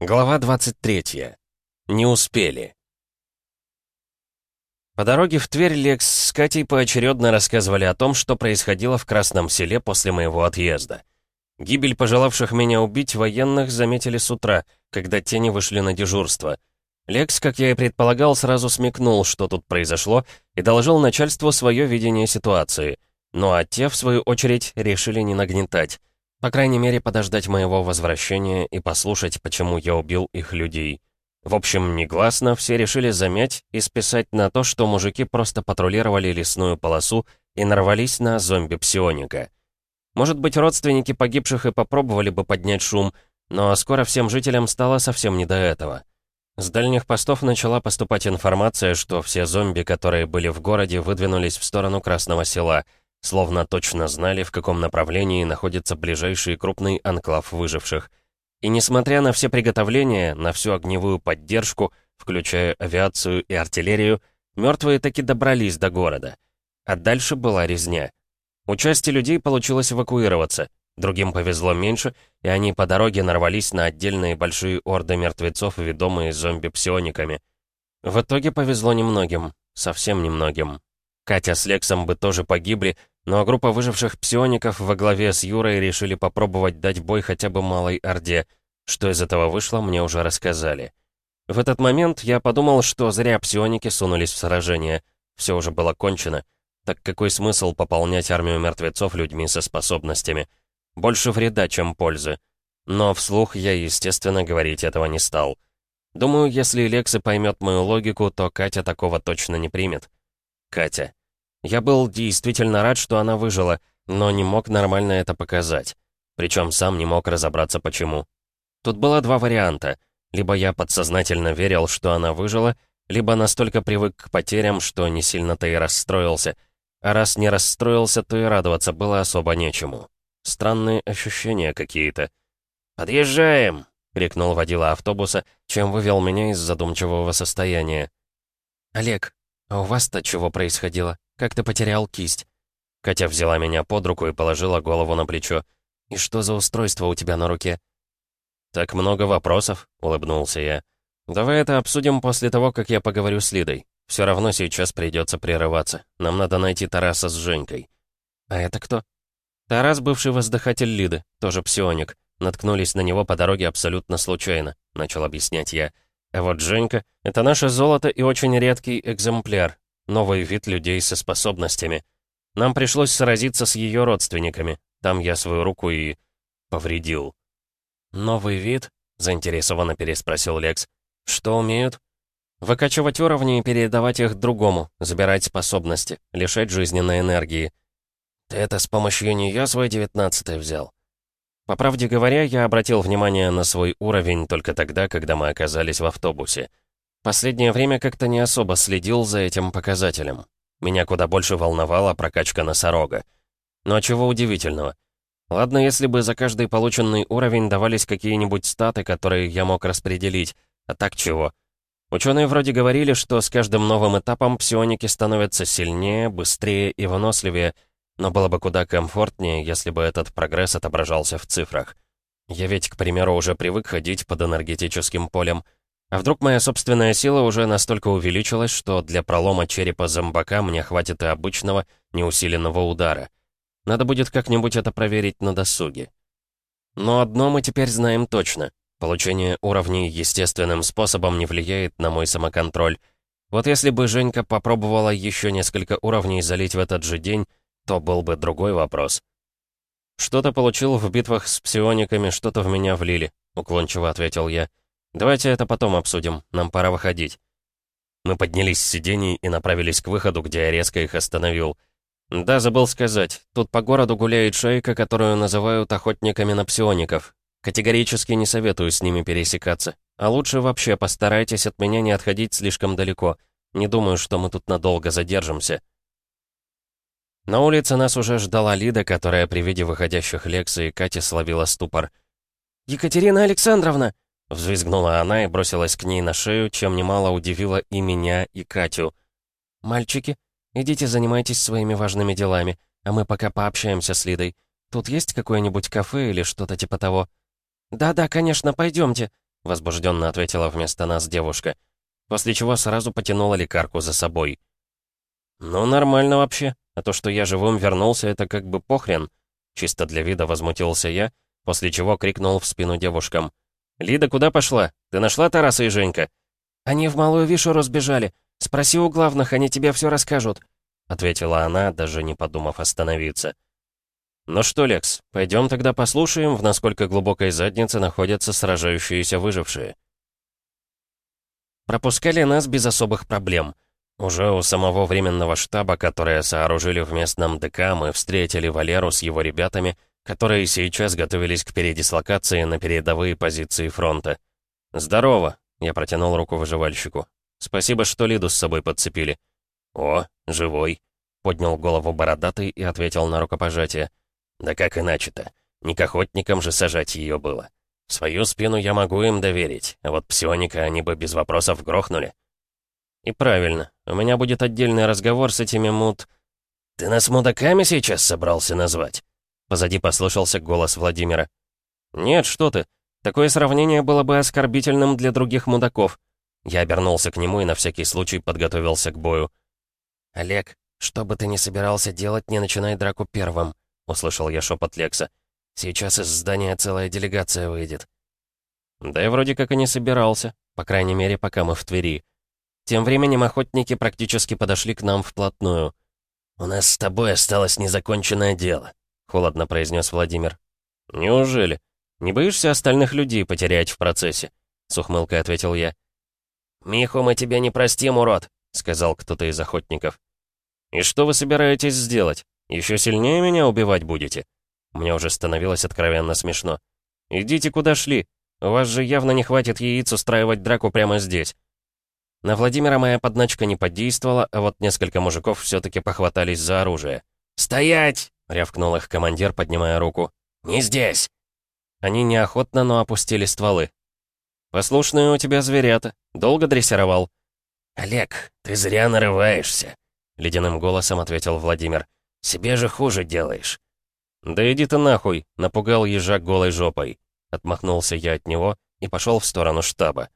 Глава 23. Не успели. По дороге в Тверь Лекс с Катей поочередно рассказывали о том, что происходило в Красном селе после моего отъезда. Гибель пожелавших меня убить военных заметили с утра, когда тени вышли на дежурство. Лекс, как я и предполагал, сразу смекнул, что тут произошло, и доложил начальству свое видение ситуации. Ну а те, в свою очередь, решили не нагнетать. По крайней мере, подождать моего возвращения и послушать, почему я убил их людей. В общем, негласно все решили замять и списать на то, что мужики просто патрулировали лесную полосу и нарвались на зомби-псионика. Может быть, родственники погибших и попробовали бы поднять шум, но скоро всем жителям стало совсем не до этого. С дальних постов начала поступать информация, что все зомби, которые были в городе, выдвинулись в сторону Красного села — словно точно знали, в каком направлении находится ближайший крупный анклав выживших. И несмотря на все приготовления, на всю огневую поддержку, включая авиацию и артиллерию, мертвые таки добрались до города. А дальше была резня. У части людей получилось эвакуироваться, другим повезло меньше, и они по дороге нарвались на отдельные большие орды мертвецов, ведомые зомби-псиониками. В итоге повезло немногим, совсем немногим. Катя с Лексом бы тоже погибли, но группа выживших псиоников во главе с Юрой решили попробовать дать бой хотя бы малой Орде. Что из этого вышло, мне уже рассказали. В этот момент я подумал, что зря псионики сунулись в сражение. Все уже было кончено. Так какой смысл пополнять армию мертвецов людьми со способностями? Больше вреда, чем пользы. Но вслух я, естественно, говорить этого не стал. Думаю, если Лекса поймет мою логику, то Катя такого точно не примет. Катя. Я был действительно рад, что она выжила, но не мог нормально это показать. Причем сам не мог разобраться почему. Тут было два варианта. Либо я подсознательно верил, что она выжила, либо настолько привык к потерям, что не сильно-то и расстроился. А раз не расстроился, то и радоваться было особо нечему. Странные ощущения какие-то. «Подъезжаем!» — крикнул водила автобуса, чем вывел меня из задумчивого состояния. «Олег, а у вас-то чего происходило?» Как ты потерял кисть?» Катя взяла меня под руку и положила голову на плечо. «И что за устройство у тебя на руке?» «Так много вопросов», — улыбнулся я. «Давай это обсудим после того, как я поговорю с Лидой. Все равно сейчас придется прерываться. Нам надо найти Тараса с Женькой». «А это кто?» «Тарас — бывший воздыхатель Лиды, тоже псионик. Наткнулись на него по дороге абсолютно случайно», — начал объяснять я. «А вот Женька — это наше золото и очень редкий экземпляр новый вид людей со способностями. Нам пришлось сразиться с ее родственниками. Там я свою руку и... повредил. «Новый вид?» — заинтересованно переспросил Лекс. «Что умеют?» «Выкачивать уровни и передавать их другому, забирать способности, лишать жизненной энергии». «Ты это с помощью нее свой девятнадцатый взял?» По правде говоря, я обратил внимание на свой уровень только тогда, когда мы оказались в автобусе. Последнее время как-то не особо следил за этим показателем. Меня куда больше волновала прокачка носорога. Но чего удивительного? Ладно, если бы за каждый полученный уровень давались какие-нибудь статы, которые я мог распределить. А так чего? Ученые вроде говорили, что с каждым новым этапом псионики становятся сильнее, быстрее и выносливее, но было бы куда комфортнее, если бы этот прогресс отображался в цифрах. Я ведь, к примеру, уже привык ходить под энергетическим полем — а вдруг моя собственная сила уже настолько увеличилась, что для пролома черепа зомбака мне хватит и обычного, неусиленного удара? Надо будет как-нибудь это проверить на досуге. Но одно мы теперь знаем точно. Получение уровней естественным способом не влияет на мой самоконтроль. Вот если бы Женька попробовала еще несколько уровней залить в этот же день, то был бы другой вопрос. «Что-то получил в битвах с псиониками, что-то в меня влили», — уклончиво ответил я. «Давайте это потом обсудим. Нам пора выходить». Мы поднялись с сидений и направились к выходу, где я резко их остановил. «Да, забыл сказать. Тут по городу гуляет шейка, которую называют охотниками на псиоников. Категорически не советую с ними пересекаться. А лучше вообще постарайтесь от меня не отходить слишком далеко. Не думаю, что мы тут надолго задержимся». На улице нас уже ждала Лида, которая при виде выходящих Лекса и Кати словила ступор. «Екатерина Александровна!» Взвизгнула она и бросилась к ней на шею, чем немало удивила и меня, и Катю. «Мальчики, идите занимайтесь своими важными делами, а мы пока пообщаемся с Лидой. Тут есть какое-нибудь кафе или что-то типа того?» «Да-да, конечно, пойдемте», — возбужденно ответила вместо нас девушка, после чего сразу потянула лекарку за собой. «Ну, нормально вообще, а то, что я живым вернулся, это как бы похрен», чисто для вида возмутился я, после чего крикнул в спину девушкам. «Лида, куда пошла? Ты нашла Тараса и Женька?» «Они в Малую Вишу разбежали. Спроси у главных, они тебе все расскажут», — ответила она, даже не подумав остановиться. «Ну что, Лекс, пойдем тогда послушаем, в насколько глубокой заднице находятся сражающиеся выжившие». Пропускали нас без особых проблем. Уже у самого временного штаба, которое сооружили в местном ДК, мы встретили Валеру с его ребятами, которые сейчас готовились к передислокации на передовые позиции фронта. «Здорово!» — я протянул руку выживальщику. «Спасибо, что Лиду с собой подцепили». «О, живой!» — поднял голову бородатый и ответил на рукопожатие. Да как иначе-то? Не к охотникам же сажать ее было. Свою спину я могу им доверить, а вот псионика они бы без вопросов грохнули. И правильно, у меня будет отдельный разговор с этими мут... «Ты нас мудаками сейчас собрался назвать?» Позади послышался голос Владимира. «Нет, что ты. Такое сравнение было бы оскорбительным для других мудаков». Я обернулся к нему и на всякий случай подготовился к бою. «Олег, что бы ты ни собирался делать, не начинай драку первым», услышал я шепот Лекса. «Сейчас из здания целая делегация выйдет». Да я вроде как и не собирался, по крайней мере, пока мы в Твери. Тем временем охотники практически подошли к нам вплотную. «У нас с тобой осталось незаконченное дело», — холодно произнес Владимир. «Неужели? Не боишься остальных людей потерять в процессе?» — с ухмылкой ответил я. «Миху мы тебя не простим, урод», — сказал кто-то из охотников. «И что вы собираетесь сделать?» Еще сильнее меня убивать будете?» Мне уже становилось откровенно смешно. «Идите куда шли. У вас же явно не хватит яиц устраивать драку прямо здесь». На Владимира моя подначка не подействовала, а вот несколько мужиков все-таки похватались за оружие. «Стоять!» — рявкнул их командир, поднимая руку. «Не здесь!» Они неохотно, но опустили стволы. «Послушные у тебя зверята. Долго дрессировал?» «Олег, ты зря нарываешься», — ледяным голосом ответил Владимир. Себе же хуже делаешь». «Да иди ты нахуй», — напугал ежа голой жопой. Отмахнулся я от него и пошел в сторону штаба.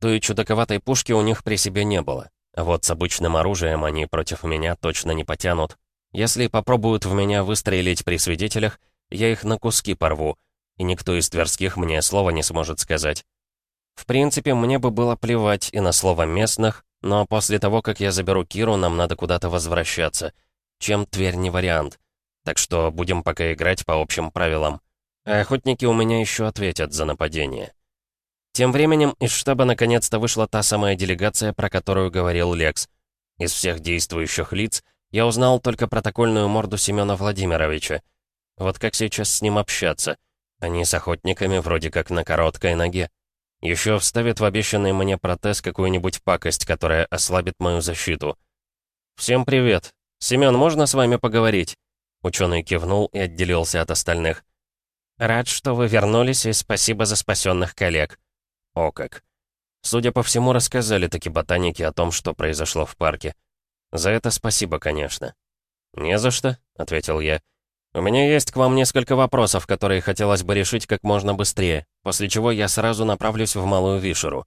Той чудаковатой пушки у них при себе не было. А вот с обычным оружием они против меня точно не потянут. Если попробуют в меня выстрелить при свидетелях, я их на куски порву, и никто из тверских мне слова не сможет сказать. В принципе, мне бы было плевать и на слово местных, но после того, как я заберу Киру, нам надо куда-то возвращаться — чем Тверь не вариант. Так что будем пока играть по общим правилам. А охотники у меня еще ответят за нападение. Тем временем из штаба наконец-то вышла та самая делегация, про которую говорил Лекс. Из всех действующих лиц я узнал только протокольную морду Семена Владимировича. Вот как сейчас с ним общаться? Они с охотниками вроде как на короткой ноге. Еще вставят в обещанный мне протез какую-нибудь пакость, которая ослабит мою защиту. «Всем привет. «Семён, можно с вами поговорить?» Ученый кивнул и отделился от остальных. «Рад, что вы вернулись, и спасибо за спасенных коллег». «О как!» Судя по всему, рассказали таки ботаники о том, что произошло в парке. За это спасибо, конечно. «Не за что», — ответил я. «У меня есть к вам несколько вопросов, которые хотелось бы решить как можно быстрее, после чего я сразу направлюсь в Малую Вишеру».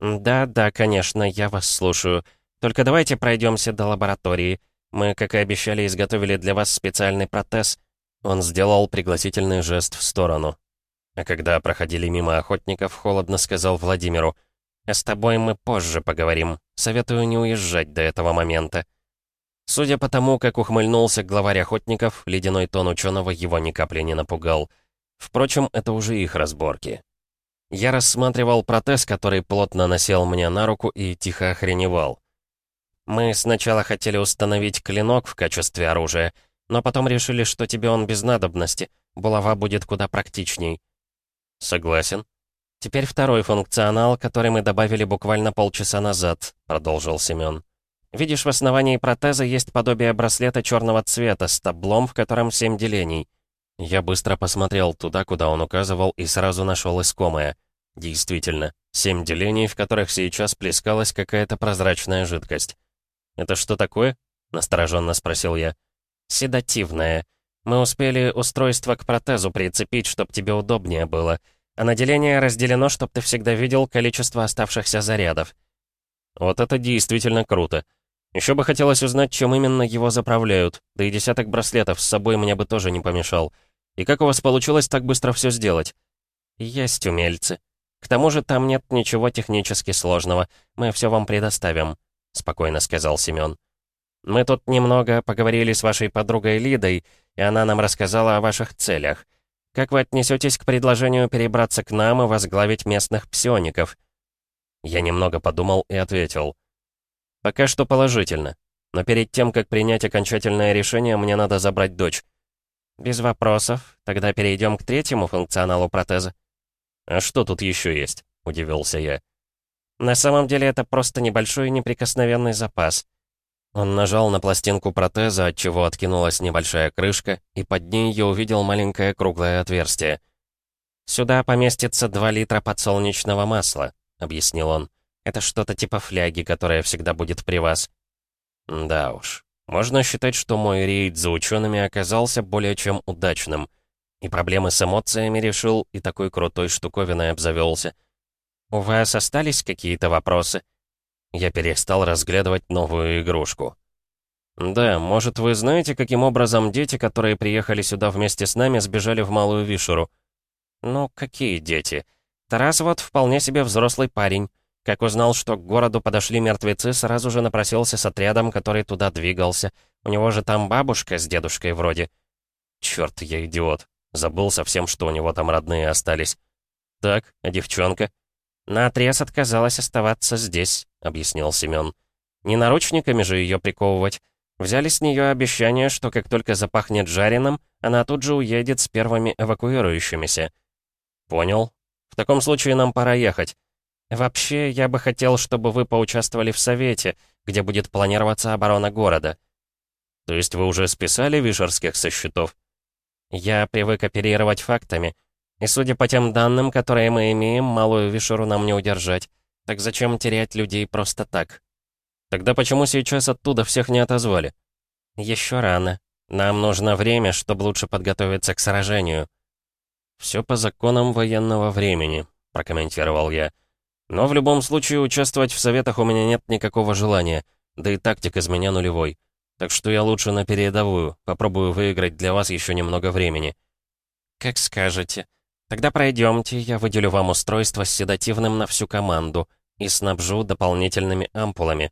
«Да, да, конечно, я вас слушаю. Только давайте пройдемся до лаборатории. Мы, как и обещали, изготовили для вас специальный протез». Он сделал пригласительный жест в сторону. А когда проходили мимо охотников, холодно сказал Владимиру, «А с тобой мы позже поговорим. Советую не уезжать до этого момента». Судя по тому, как ухмыльнулся главарь охотников, ледяной тон ученого его ни капли не напугал. Впрочем, это уже их разборки. Я рассматривал протез, который плотно насел мне на руку и тихо охреневал. Мы сначала хотели установить клинок в качестве оружия, но потом решили, что тебе он без надобности. Булава будет куда практичней. Согласен. Теперь второй функционал, который мы добавили буквально полчаса назад, продолжил Семен. Видишь, в основании протеза есть подобие браслета черного цвета с таблом, в котором семь делений. Я быстро посмотрел туда, куда он указывал, и сразу нашел искомое. Действительно, семь делений, в которых сейчас плескалась какая-то прозрачная жидкость. «Это что такое?» — настороженно спросил я. «Седативное. Мы успели устройство к протезу прицепить, чтобы тебе удобнее было. А на деление разделено, чтоб ты всегда видел количество оставшихся зарядов». «Вот это действительно круто. Еще бы хотелось узнать, чем именно его заправляют, да и десяток браслетов с собой мне бы тоже не помешал. И как у вас получилось так быстро все сделать?» «Есть умельцы. К тому же там нет ничего технически сложного. Мы все вам предоставим», — спокойно сказал Семен. «Мы тут немного поговорили с вашей подругой Лидой, и она нам рассказала о ваших целях. Как вы отнесетесь к предложению перебраться к нам и возглавить местных псиоников?» Я немного подумал и ответил. Пока что положительно. Но перед тем, как принять окончательное решение, мне надо забрать дочь. Без вопросов. Тогда перейдем к третьему функционалу протеза. А что тут еще есть? Удивился я. На самом деле это просто небольшой неприкосновенный запас. Он нажал на пластинку протеза, от чего откинулась небольшая крышка, и под ней я увидел маленькое круглое отверстие. «Сюда поместится 2 литра подсолнечного масла», — объяснил он. Это что-то типа фляги, которая всегда будет при вас. Да уж. Можно считать, что мой рейд за учеными оказался более чем удачным. И проблемы с эмоциями решил, и такой крутой штуковиной обзавелся. У вас остались какие-то вопросы? Я перестал разглядывать новую игрушку. «Да, может, вы знаете, каким образом дети, которые приехали сюда вместе с нами, сбежали в Малую Вишеру?» «Ну, какие дети? Тарас вот вполне себе взрослый парень. Как узнал, что к городу подошли мертвецы, сразу же напросился с отрядом, который туда двигался. У него же там бабушка с дедушкой вроде. Черт, я идиот. Забыл совсем, что у него там родные остались. Так, а девчонка? Наотрез отказалась оставаться здесь, объяснил Семен. Не наручниками же ее приковывать. Взяли с нее обещание, что как только запахнет жареным, она тут же уедет с первыми эвакуирующимися. Понял. В таком случае нам пора ехать. «Вообще, я бы хотел, чтобы вы поучаствовали в совете, где будет планироваться оборона города». «То есть вы уже списали вишерских со счетов?» «Я привык оперировать фактами. И судя по тем данным, которые мы имеем, малую вишеру нам не удержать. Так зачем терять людей просто так?» «Тогда почему сейчас оттуда всех не отозвали?» «Еще рано. Нам нужно время, чтобы лучше подготовиться к сражению». «Все по законам военного времени», — прокомментировал я. Но в любом случае участвовать в советах у меня нет никакого желания, да и тактик из меня нулевой. Так что я лучше на передовую, попробую выиграть для вас еще немного времени». «Как скажете. Тогда пройдемте, я выделю вам устройство с седативным на всю команду и снабжу дополнительными ампулами».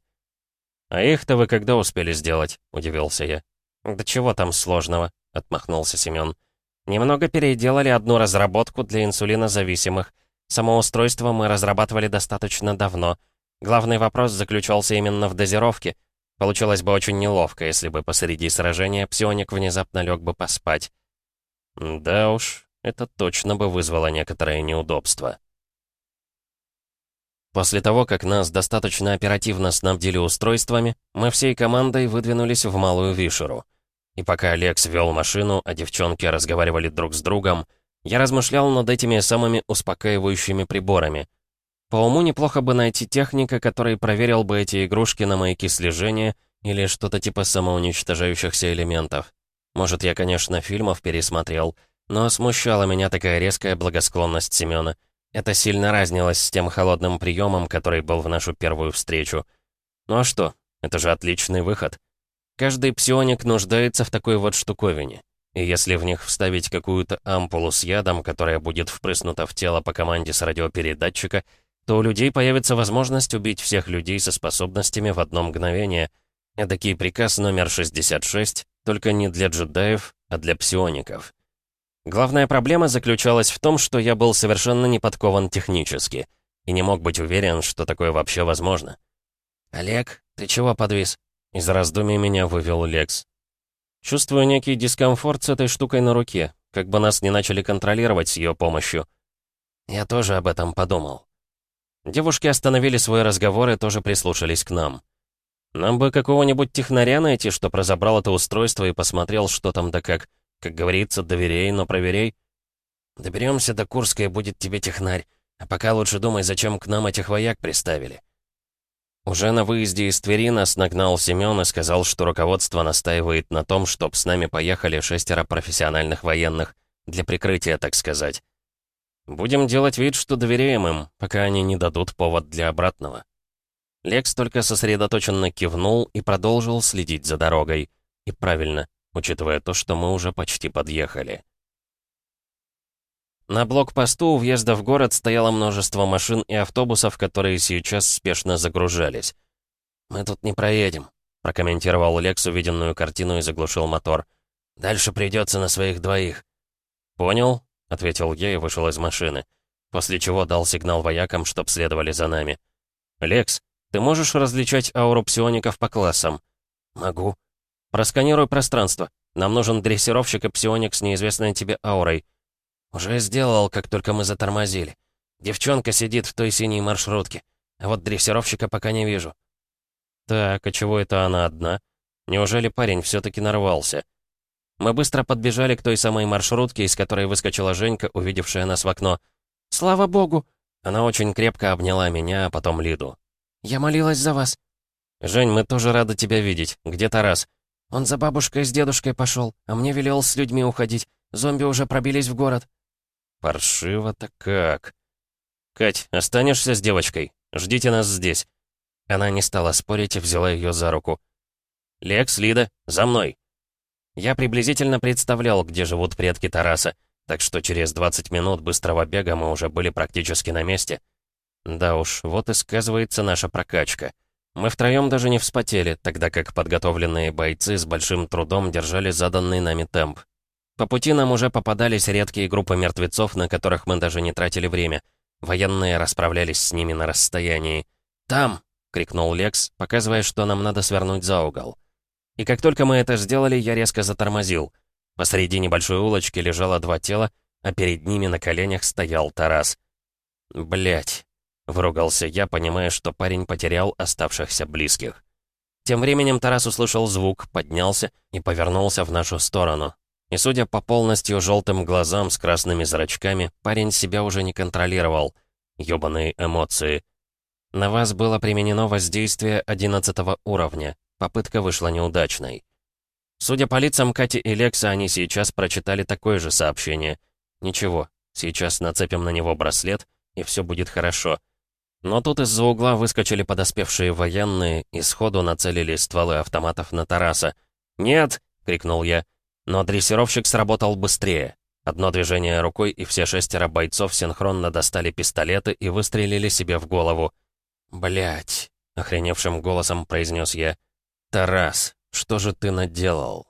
«А их-то вы когда успели сделать?» — удивился я. «Да чего там сложного?» — отмахнулся Семен. «Немного переделали одну разработку для инсулинозависимых, Само устройство мы разрабатывали достаточно давно. Главный вопрос заключался именно в дозировке. Получилось бы очень неловко, если бы посреди сражения псионик внезапно лег бы поспать. Да уж, это точно бы вызвало некоторое неудобство. После того, как нас достаточно оперативно снабдили устройствами, мы всей командой выдвинулись в Малую Вишеру. И пока Алекс вел машину, а девчонки разговаривали друг с другом, я размышлял над этими самыми успокаивающими приборами. По уму неплохо бы найти техника, который проверил бы эти игрушки на маяки слежения или что-то типа самоуничтожающихся элементов. Может, я, конечно, фильмов пересмотрел, но смущала меня такая резкая благосклонность Семёна. Это сильно разнилось с тем холодным приемом, который был в нашу первую встречу. Ну а что? Это же отличный выход. Каждый псионик нуждается в такой вот штуковине. И если в них вставить какую-то ампулу с ядом, которая будет впрыснута в тело по команде с радиопередатчика, то у людей появится возможность убить всех людей со способностями в одно мгновение. Эдакий приказ номер 66, только не для джедаев, а для псиоников. Главная проблема заключалась в том, что я был совершенно не подкован технически и не мог быть уверен, что такое вообще возможно. «Олег, ты чего подвис?» Из раздумий меня вывел Лекс. Чувствую некий дискомфорт с этой штукой на руке, как бы нас не начали контролировать с ее помощью. Я тоже об этом подумал. Девушки остановили свой разговор и тоже прислушались к нам. Нам бы какого-нибудь технаря найти, чтоб разобрал это устройство и посмотрел, что там да как. Как говорится, доверяй, но проверяй. Доберемся до Курска и будет тебе технарь. А пока лучше думай, зачем к нам этих вояк приставили. Уже на выезде из Твери нас нагнал Семён и сказал, что руководство настаивает на том, чтоб с нами поехали шестеро профессиональных военных, для прикрытия, так сказать. Будем делать вид, что доверяем им, пока они не дадут повод для обратного. Лекс только сосредоточенно кивнул и продолжил следить за дорогой. И правильно, учитывая то, что мы уже почти подъехали. На блокпосту у въезда в город стояло множество машин и автобусов, которые сейчас спешно загружались. «Мы тут не проедем», — прокомментировал Лекс увиденную картину и заглушил мотор. «Дальше придется на своих двоих». «Понял», — ответил я и вышел из машины, после чего дал сигнал воякам, чтоб следовали за нами. «Лекс, ты можешь различать ауру псиоников по классам?» «Могу». «Просканируй пространство. Нам нужен дрессировщик и псионик с неизвестной тебе аурой». «Уже сделал, как только мы затормозили. Девчонка сидит в той синей маршрутке, а вот дрессировщика пока не вижу». «Так, а чего это она одна? Неужели парень все-таки нарвался?» Мы быстро подбежали к той самой маршрутке, из которой выскочила Женька, увидевшая нас в окно. «Слава богу!» Она очень крепко обняла меня, а потом Лиду. «Я молилась за вас». «Жень, мы тоже рады тебя видеть. Где Тарас?» «Он за бабушкой с дедушкой пошел, а мне велел с людьми уходить. Зомби уже пробились в город». «Паршиво-то как». «Кать, останешься с девочкой? Ждите нас здесь». Она не стала спорить и взяла ее за руку. «Лекс, Лида, за мной!» Я приблизительно представлял, где живут предки Тараса, так что через 20 минут быстрого бега мы уже были практически на месте. Да уж, вот и сказывается наша прокачка. Мы втроем даже не вспотели, тогда как подготовленные бойцы с большим трудом держали заданный нами темп. По пути нам уже попадались редкие группы мертвецов, на которых мы даже не тратили время. Военные расправлялись с ними на расстоянии. «Там!» — крикнул Лекс, показывая, что нам надо свернуть за угол. И как только мы это сделали, я резко затормозил. Посреди небольшой улочки лежало два тела, а перед ними на коленях стоял Тарас. Блять, Выругался я, понимая, что парень потерял оставшихся близких. Тем временем Тарас услышал звук, поднялся и повернулся в нашу сторону. И судя по полностью желтым глазам с красными зрачками, парень себя уже не контролировал. Ёбаные эмоции. На вас было применено воздействие 11 уровня. Попытка вышла неудачной. Судя по лицам Кати и Лекса, они сейчас прочитали такое же сообщение. Ничего, сейчас нацепим на него браслет, и все будет хорошо. Но тут из-за угла выскочили подоспевшие военные и сходу нацелили стволы автоматов на Тараса. «Нет!» — крикнул я. Но дрессировщик сработал быстрее. Одно движение рукой, и все шестеро бойцов синхронно достали пистолеты и выстрелили себе в голову. Блять! охреневшим голосом произнес я. «Тарас, что же ты наделал?»